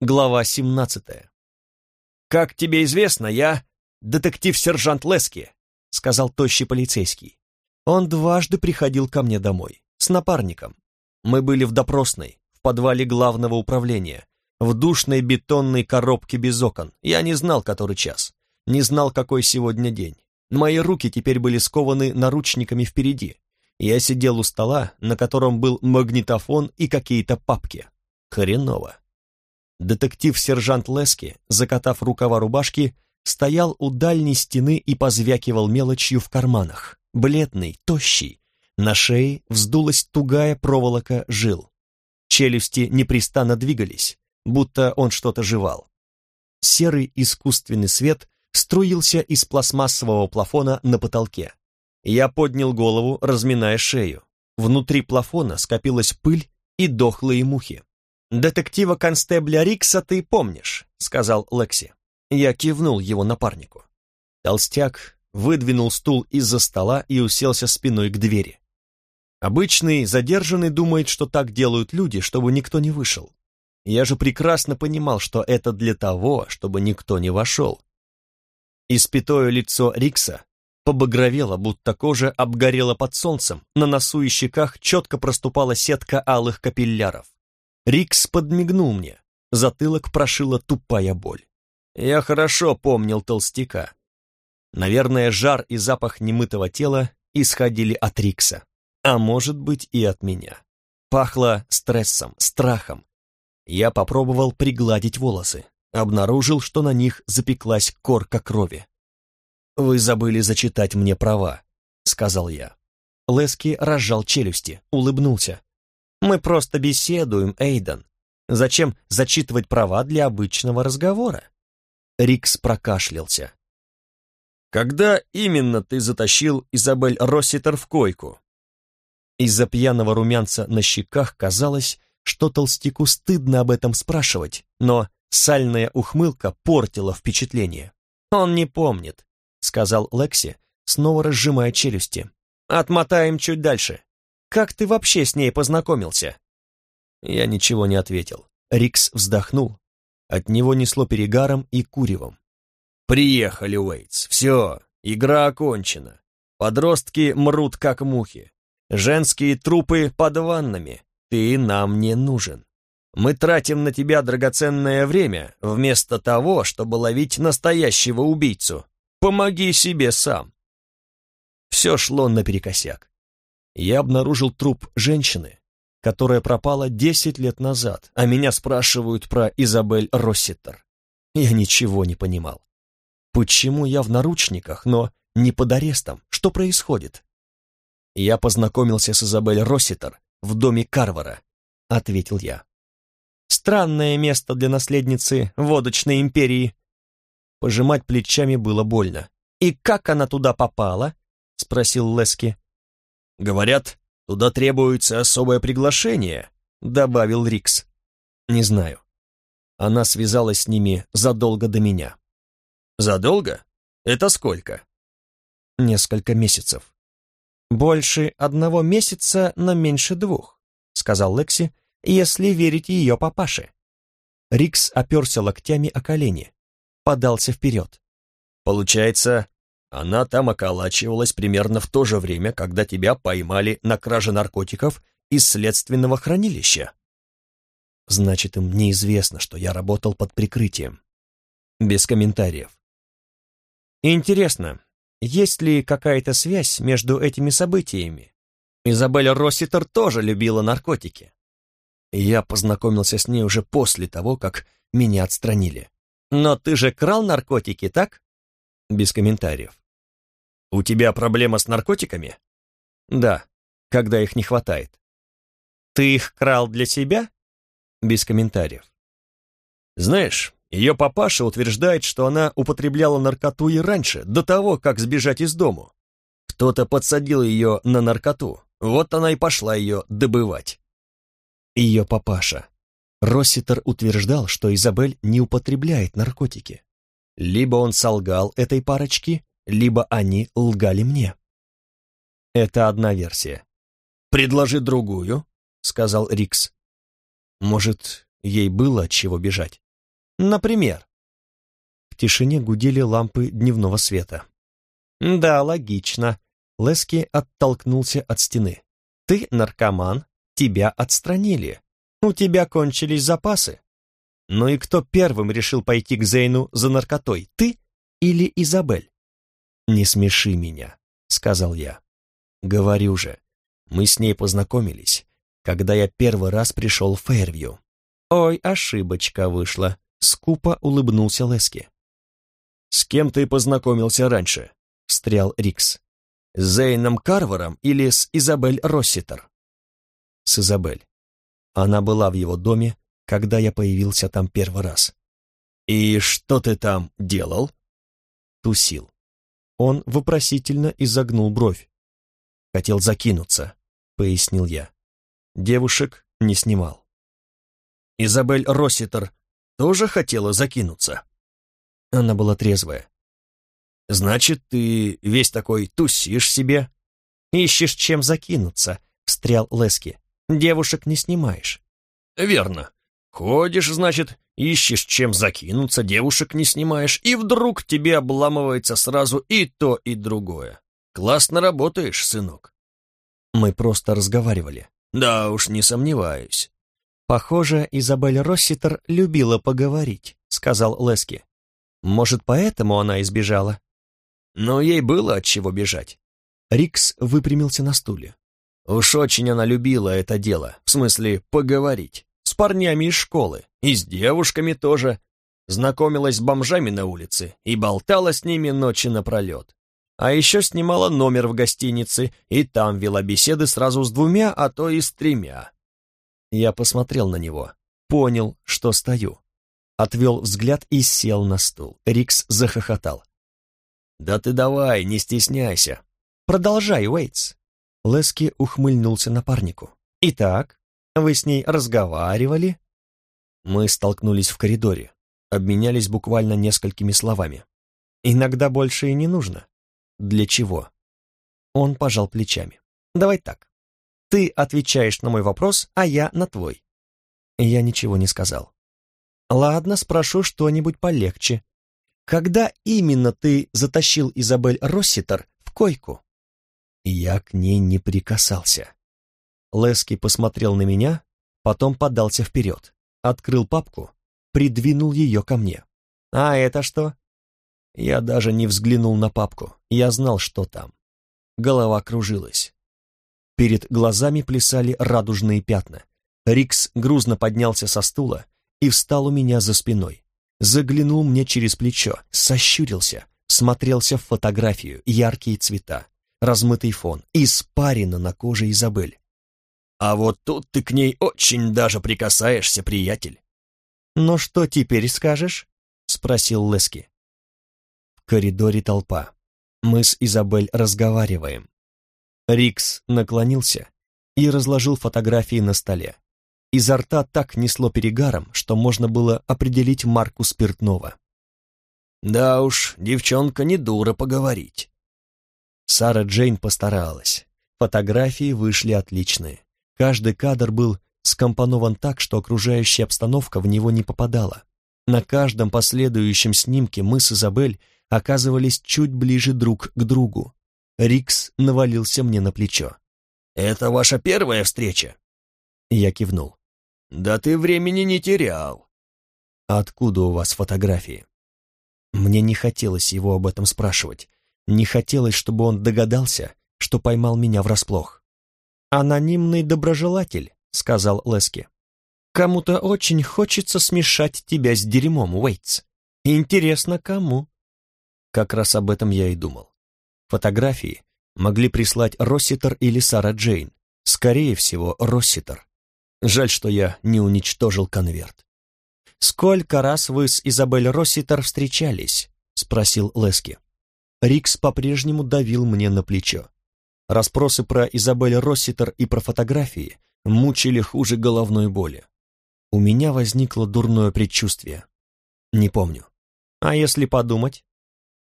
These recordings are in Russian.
Глава 17. «Как тебе известно, я детектив-сержант Лески», — сказал тощий полицейский. Он дважды приходил ко мне домой, с напарником. Мы были в допросной, в подвале главного управления, в душной бетонной коробке без окон. Я не знал, который час, не знал, какой сегодня день. Мои руки теперь были скованы наручниками впереди. Я сидел у стола, на котором был магнитофон и какие-то папки. Хреново. Детектив-сержант Лески, закатав рукава рубашки, стоял у дальней стены и позвякивал мелочью в карманах. Бледный, тощий. На шее вздулась тугая проволока жил. Челюсти непрестанно двигались, будто он что-то жевал. Серый искусственный свет струился из пластмассового плафона на потолке. Я поднял голову, разминая шею. Внутри плафона скопилась пыль и дохлые мухи. «Детектива-констебля Рикса ты помнишь», — сказал Лекси. Я кивнул его напарнику. Толстяк выдвинул стул из-за стола и уселся спиной к двери. Обычный задержанный думает, что так делают люди, чтобы никто не вышел. Я же прекрасно понимал, что это для того, чтобы никто не вошел. Испятое лицо Рикса побагровело, будто кожа обгорела под солнцем, на носу и щеках четко проступала сетка алых капилляров. Рикс подмигнул мне. Затылок прошила тупая боль. Я хорошо помнил толстяка. Наверное, жар и запах немытого тела исходили от Рикса, а может быть и от меня. Пахло стрессом, страхом. Я попробовал пригладить волосы, обнаружил, что на них запеклась корка крови. «Вы забыли зачитать мне права», — сказал я. Лески разжал челюсти, улыбнулся. Мы просто беседуем, Эйден. Зачем зачитывать права для обычного разговора? Рикс прокашлялся. Когда именно ты затащил Изабель Росситер в койку? Из-за пьяного румянца на щеках казалось, что толстяку стыдно об этом спрашивать, но сальная ухмылка портила впечатление. «Он не помнит», — сказал Лекси, снова разжимая челюсти. «Отмотаем чуть дальше. Как ты вообще с ней познакомился?» Я ничего не ответил. Рикс вздохнул. От него несло перегаром и куревом. «Приехали, Уэйтс. Все, игра окончена. Подростки мрут, как мухи. Женские трупы под ваннами. Ты нам не нужен. Мы тратим на тебя драгоценное время, вместо того, чтобы ловить настоящего убийцу. Помоги себе сам». Все шло наперекосяк я обнаружил труп женщины, которая пропала десять лет назад, а меня спрашивают про Изабель Росситер. Я ничего не понимал. Почему я в наручниках, но не под арестом? Что происходит? Я познакомился с Изабель Росситер в доме Карвара, ответил я. Странное место для наследницы водочной империи. Пожимать плечами было больно. «И как она туда попала?» — спросил Лески. «Говорят, туда требуется особое приглашение», — добавил Рикс. «Не знаю. Она связалась с ними задолго до меня». «Задолго? Это сколько?» «Несколько месяцев». «Больше одного месяца, но меньше двух», — сказал Лекси, «если верить ее папаше». Рикс оперся локтями о колени, подался вперед. «Получается, она там околачивалась примерно в то же время, когда тебя поймали на краже наркотиков из следственного хранилища. Значит, им неизвестно, что я работал под прикрытием. Без комментариев. Интересно, есть ли какая-то связь между этими событиями? Изабелла Росситер тоже любила наркотики. Я познакомился с ней уже после того, как меня отстранили. Но ты же крал наркотики, так? Без комментариев. «У тебя проблема с наркотиками?» «Да, когда их не хватает». «Ты их крал для себя?» Без комментариев. «Знаешь, ее папаша утверждает, что она употребляла наркоту и раньше, до того, как сбежать из дому. Кто-то подсадил ее на наркоту, вот она и пошла ее добывать». Ее папаша. Росситер утверждал, что Изабель не употребляет наркотики. Либо он солгал этой парочке, либо они лгали мне. Это одна версия. «Предложи другую», — сказал Рикс. «Может, ей было от чего бежать?» Например?» В тишине гудели лампы дневного света. «Да, логично». Лески оттолкнулся от стены. «Ты наркоман, тебя отстранили. У тебя кончились запасы. Ну и кто первым решил пойти к Зейну за наркотой, ты или Изабель?» «Не смеши меня», — сказал я. «Говорю же, мы с ней познакомились, когда я первый раз пришел в Фейрвью». «Ой, ошибочка вышла», — скупо улыбнулся Лески. «С кем ты познакомился раньше?» — встрял Рикс. «С Зейном Карвером или с Изабель Росситер?» «С Изабель. Она была в его доме, когда я появился там первый раз». «И что ты там делал?» «Тусил». Он вопросительно изогнул бровь. «Хотел закинуться», — пояснил я. Девушек не снимал. «Изабель Росситер тоже хотела закинуться?» Она была трезвая. «Значит, ты весь такой тусишь себе?» «Ищешь чем закинуться», — встрял Лески. «Девушек не снимаешь». «Верно. Ходишь, значит, ищешь чем закинуться, девушек не снимаешь, и вдруг тебе обламывается сразу и то, и другое. Классно работаешь, сынок». Мы просто разговаривали. «Да уж, не сомневаюсь». «Похоже, Изабель Росситер любила поговорить», — сказал Лески. Может, поэтому она избежала? Но ей было от чего бежать. Рикс выпрямился на стуле. Уж очень она любила это дело, в смысле поговорить. Парнями из школы, и с девушками тоже. Знакомилась с бомжами на улице и болтала с ними ночи напролет. А еще снимала номер в гостинице, и там вела беседы сразу с двумя, а то и с тремя. Я посмотрел на него, понял, что стою отвел взгляд и сел на стул. Рикс захохотал. «Да ты давай, не стесняйся. Продолжай, Уэйтс». Лески ухмыльнулся напарнику. «Итак, вы с ней разговаривали?» Мы столкнулись в коридоре, обменялись буквально несколькими словами. «Иногда больше и не нужно. Для чего?» Он пожал плечами. «Давай так. Ты отвечаешь на мой вопрос, а я на твой». Я ничего не сказал. Ладно, спрошу что-нибудь полегче. Когда именно ты затащил Изабель Росситер в койку? Я к ней не прикасался. Лески посмотрел на меня, потом подался вперед, открыл папку, придвинул ее ко мне. А это что? Я даже не взглянул на папку, я знал, что там. Голова кружилась. Перед глазами плясали радужные пятна. Рикс грузно поднялся со стула, и встал у меня за спиной. Заглянул мне через плечо, сощурился, смотрелся в фотографию, яркие цвета, размытый фон, испарина на коже Изабель. «А вот тут ты к ней очень даже прикасаешься, приятель». «Ну что теперь скажешь?» — спросил Лески. В коридоре толпа. Мы с Изабель разговариваем. Рикс наклонился и разложил фотографии на столе. Изо рта так несло перегаром, что можно было определить марку спиртного. «Да уж, девчонка не дура поговорить». Сара Джейн постаралась. Фотографии вышли отличные. Каждый кадр был скомпонован так, что окружающая обстановка в него не попадала. На каждом последующем снимке мы с Изабель оказывались чуть ближе друг к другу. Рикс навалился мне на плечо. «Это ваша первая встреча?» Я кивнул. «Да ты времени не терял». «Откуда у вас фотографии?» Мне не хотелось его об этом спрашивать. Не хотелось, чтобы он догадался, что поймал меня врасплох. «Анонимный доброжелатель», — сказал Лески. «Кому-то очень хочется смешать тебя с дерьмом, Уэйтс. Интересно, кому?» Как раз об этом я и думал. Фотографии могли прислать Росситер или Сара Джейн. Скорее всего, Росситер. Жаль, что я не уничтожил конверт. «Сколько раз вы с Изабель Росситер встречались?» — спросил Лески. Рикс по-прежнему давил мне на плечо. Распросы про Изабель Росситер и про фотографии мучили хуже головной боли. У меня возникло дурное предчувствие. Не помню. А если подумать?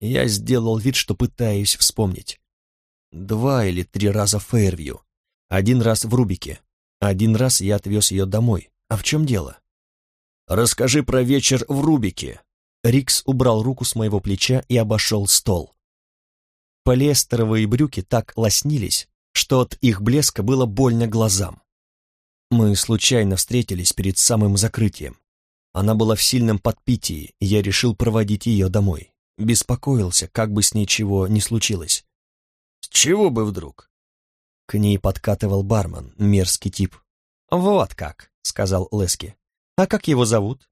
Я сделал вид, что пытаюсь вспомнить. Два или три раза в Фейервью. Один раз в Рубике. Один раз я отвез ее домой. А в чем дело? Расскажи про вечер в Рубике». Рикс убрал руку с моего плеча и обошел стол. Полиэстеровые брюки так лоснились, что от их блеска было больно глазам. Мы случайно встретились перед самым закрытием. Она была в сильном подпитии, и я решил проводить ее домой. Беспокоился, как бы с ней чего не случилось. «С чего бы вдруг?» К ней подкатывал бармен, мерзкий тип. «Вот как», — сказал Лески. «А как его зовут?»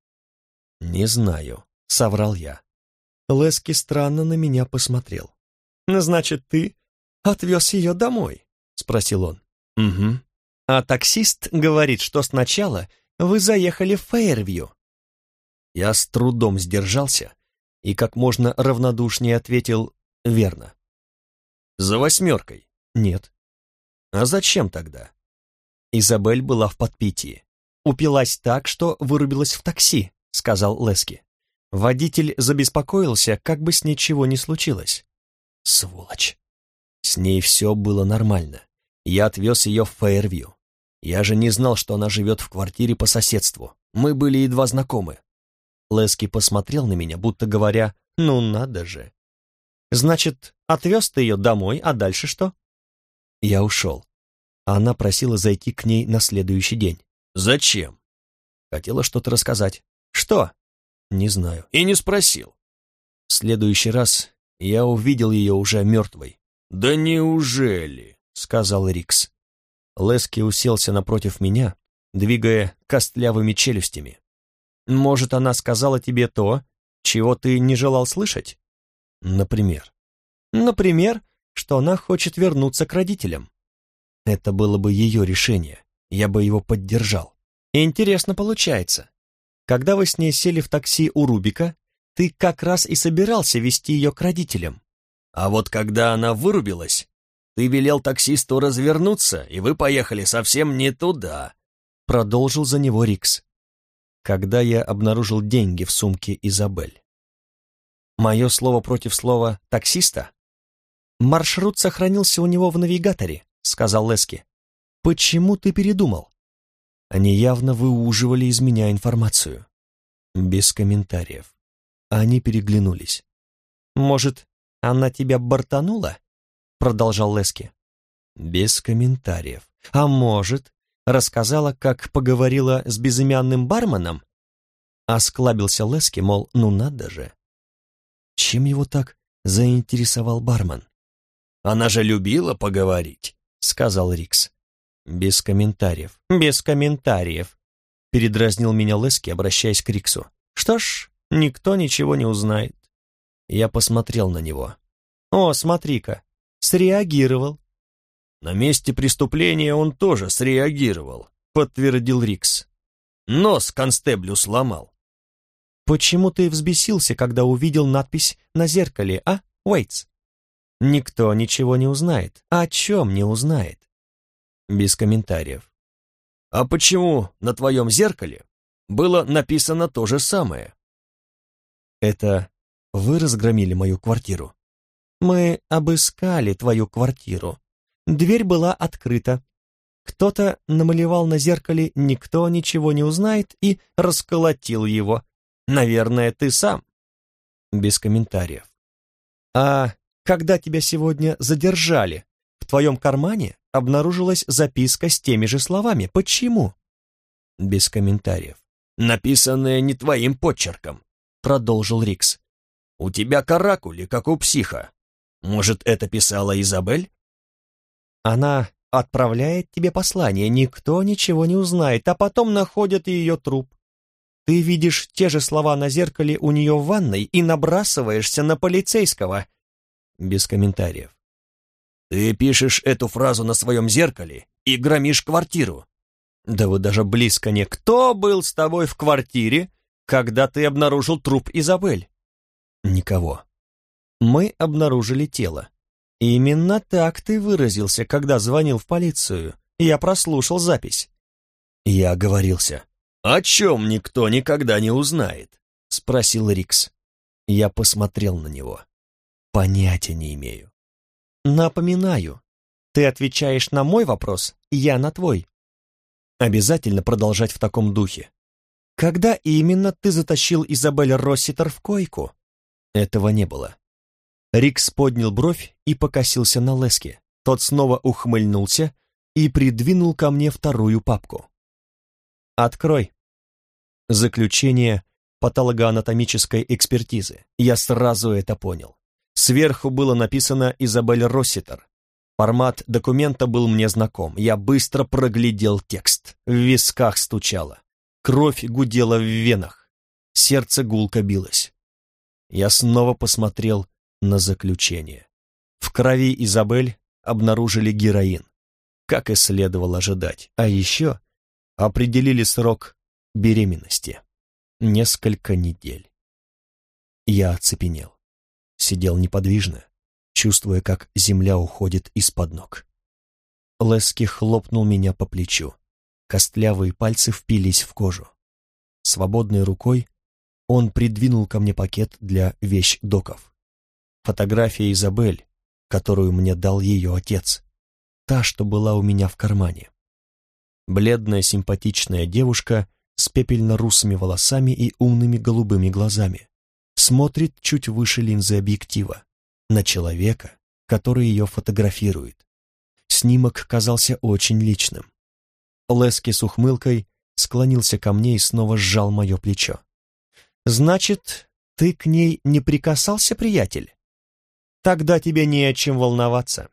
«Не знаю», — соврал я. Лески странно на меня посмотрел. «Ну, «Значит, ты отвез ее домой?» — спросил он. «Угу». «А таксист говорит, что сначала вы заехали в Фейервью». Я с трудом сдержался и как можно равнодушнее ответил «верно». «За восьмеркой?» «Нет». «А зачем тогда?» Изабель была в подпитии. «Упилась так, что вырубилась в такси», — сказал Лески. Водитель забеспокоился, как бы с ней чего не случилось. Сволочь. С ней все было нормально. Я отвез ее в Фейервью. Я же не знал, что она живет в квартире по соседству. Мы были едва знакомы. Лески посмотрел на меня, будто говоря, «Ну надо же». «Значит, отвез ты ее домой, а дальше что?» Я ушел. Она просила зайти к ней на следующий день. «Зачем?» Хотела что-то рассказать. «Что?» «Не знаю». «И не спросил». В следующий раз я увидел ее уже мертвой. «Да неужели?» — сказал Рикс. Лески уселся напротив меня, двигая костлявыми челюстями. «Может, она сказала тебе то, чего ты не желал слышать?» «Например?» «Например, что она хочет вернуться к родителям». Это было бы ее решение, я бы его поддержал. Интересно получается. Когда вы с ней сели в такси у Рубика, ты как раз и собирался вести ее к родителям. А вот когда она вырубилась, ты велел таксисту развернуться, и вы поехали совсем не туда», — продолжил за него Рикс. Когда я обнаружил деньги в сумке Изабель. Мое слово против слова «таксиста»? «Маршрут сохранился у него в навигаторе», — сказал Лески. «Почему ты передумал?» Они явно выуживали из меня информацию. Без комментариев. Они переглянулись. «Может, она тебя бортанула?» Продолжал Лески. Без комментариев. «А может, рассказала, как поговорила с безымянным барменом?» Осклабился Лески, мол, ну надо же. Чем его так заинтересовал бармен? «Она же любила поговорить», — сказал Рикс. Без комментариев. Без комментариев. Передразнил меня Лески, обращаясь к Риксу. Что ж, никто ничего не узнает. Я посмотрел на него. О, смотри-ка, среагировал. На месте преступления он тоже среагировал, подтвердил Рикс. Нос констеблю сломал. Почему ты взбесился, когда увидел надпись на зеркале, а, Уэйтс? Никто ничего не узнает. О чем не узнает? Без комментариев. А почему на твоем зеркале было написано то же самое. Это вы разгромили мою квартиру? Мы обыскали твою квартиру. Дверь была открыта. Кто-то намалевал на зеркале «Никто ничего не узнает» и расколотил его. Наверное, ты сам. Без комментариев. А когда тебя сегодня задержали, в твоем кармане обнаружилась записка с теми же словами. Почему? Без комментариев написанное не твоим почерком», — продолжил Рикс. «У тебя каракули, как у психа. Может, это писала Изабель?» «Она отправляет тебе послание, никто ничего не узнает, а потом находят ее труп. Ты видишь те же слова на зеркале у нее в ванной и набрасываешься на полицейского». Без комментариев. «Ты пишешь эту фразу на своем зеркале и громишь квартиру. Да вот даже близко не. Кто был с тобой в квартире, когда ты обнаружил труп Изабель? Никого. Мы обнаружили тело. Именно так ты выразился, когда звонил в полицию. Я прослушал запись. Я оговорился. «О чем никто никогда не узнает?» — спросил Рикс. Я посмотрел на него. Понятия не имею. Напоминаю, ты отвечаешь на мой вопрос, я на твой. Обязательно продолжать в таком духе. Когда именно ты затащил Изабель Росситер в койку? Этого не было. Рикс поднял бровь и покосился на Лески. Тот снова ухмыльнулся и придвинул ко мне вторую папку. «Открой». Заключение патологоанатомической экспертизы. Я сразу это понял. Сверху было написано «Изабель Росситер». Формат документа был мне знаком. Я быстро проглядел текст. В висках стучало. Кровь гудела в венах. Сердце гулко билось. Я снова посмотрел на заключение. В крови Изабель обнаружили героин, как и следовало ожидать. А еще определили срок беременности. Несколько недель. Я оцепенел. Сидел неподвижно, чувствуя, как земля уходит из-под ног. Лески хлопнул меня по плечу. Костлявые пальцы впились в кожу. Свободной рукой он придвинул ко мне пакет для вещдоков. Фотография Изабель, которую мне дал ее отец. Та, что была у меня в кармане. Бледная симпатичная девушка с пепельно-русыми волосами и умными голубыми глазами. Смотрит чуть выше линзы объектива, на человека, который ее фотографирует. Снимок казался очень личным. Лески с ухмылкой склонился ко мне и снова сжал мое плечо. «Значит, ты к ней не прикасался, приятель? Тогда тебе не о чем волноваться.